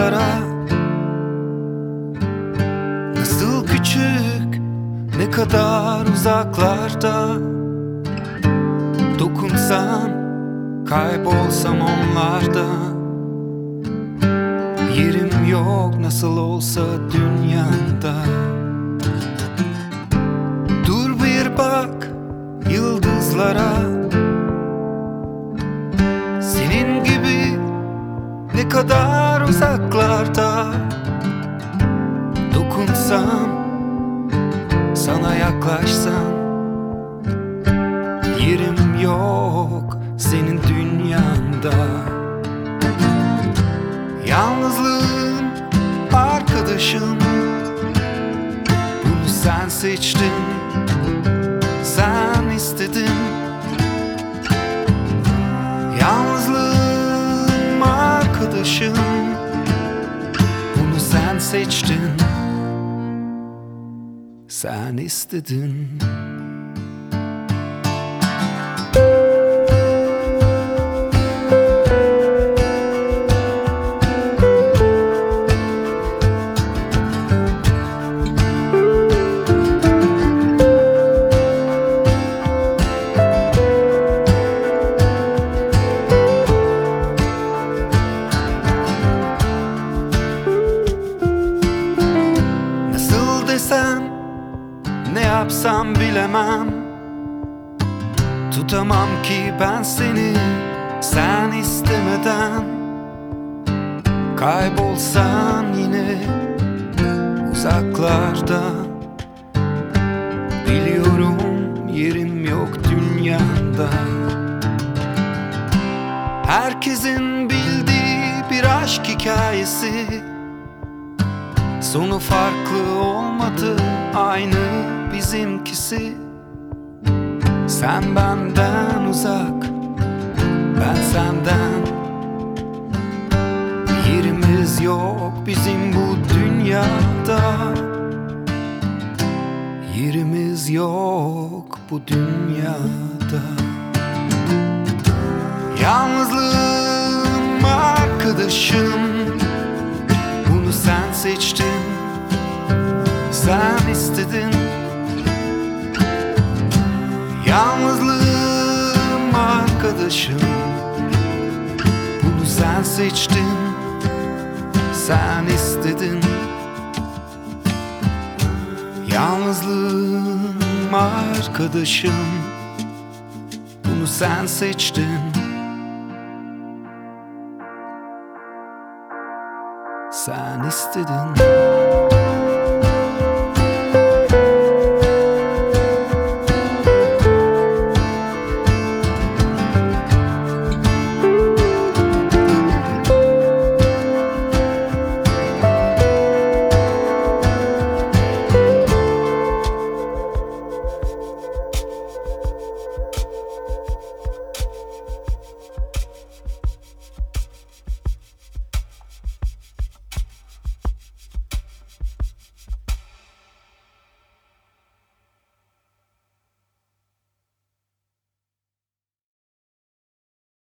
yıldızlara Nasıl küçük ne kadar uzaklarda. Dokunsam kaybolsam onlarda. Yerim yok nasıl olsa dünyada kadar uzaklarda Dokunsam sana yaklaşsam Yerim yok senin dünyanda. Yalnızlığım arkadaşım Bunu sen seçtin seçtin. Sen istedin ne yapsam bilemem. Tutamam ki ben seni sen istemeden. Kaybolsan yine uzaklarda Biliyorum yerim yok dünyada Herkesin bildiği bir aşk hikayesi. Sonu farklı olmadı aynı bizimkisi. Sen benden uzak ben senden. Yerimiz yok bizim bu dünyada. Yerimiz yok bu dünyada. Yalnızlığım arkadaşım Bunu sen seçtin. Sen istedin arkadaşım. Bunu sen seçtin Sen istedin. Yalnızlığım arkadaşım. Bunu sen seçtin. Sen istedin